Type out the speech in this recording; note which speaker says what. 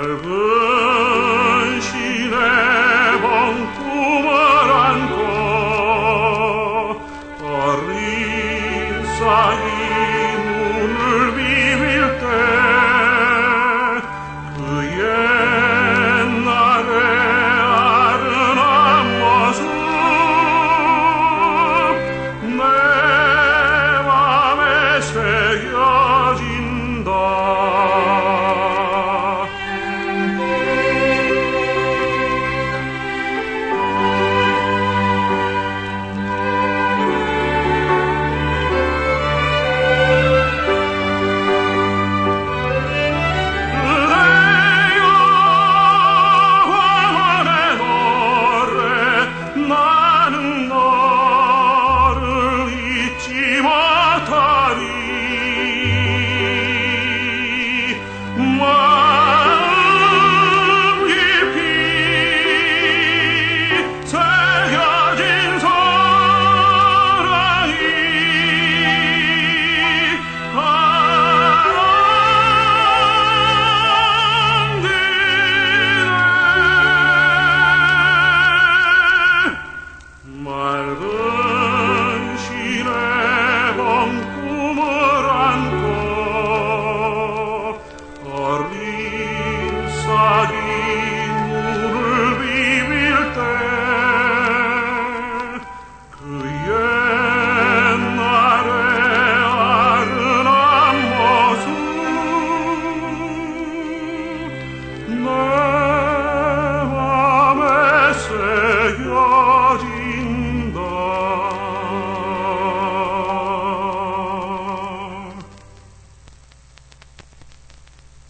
Speaker 1: Amen.